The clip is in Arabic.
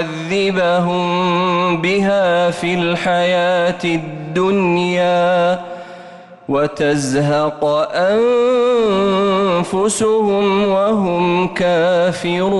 ليعذبهم بها في الحياة الدنيا وتزهق أنفسهم وهم كافرون.